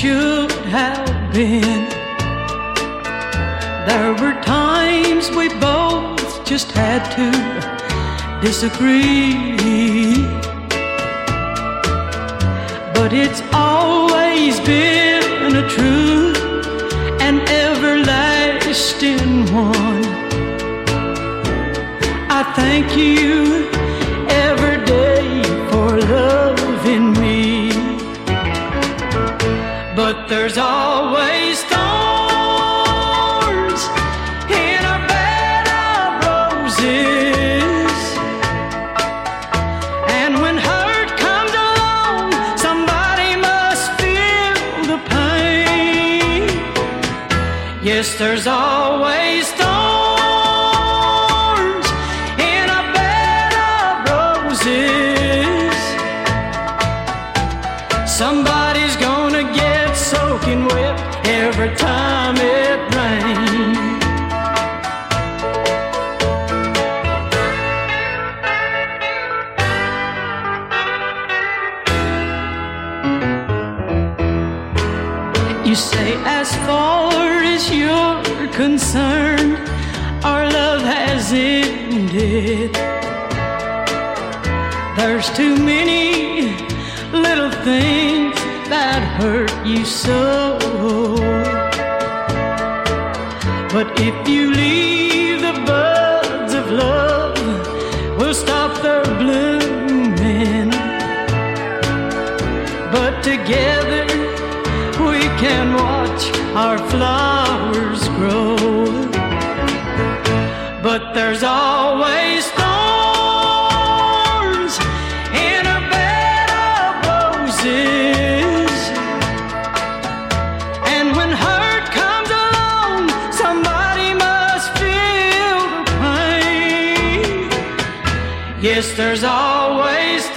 should have been. There were times we both just had to disagree. But it's always been a true and everlasting one. I thank you every day for loving me. But there's always thorns in a bed of roses. And when hurt comes along, somebody must feel the pain. Yes, there's always thorns in a bed of roses. Somebody's soaking wet every time it rains. You say, as far as you're concerned, our love has ended. There's too many little things hurt you so. But if you leave the buds of love, we'll stop their blooming. But together we can watch our flowers grow. Yes, there's always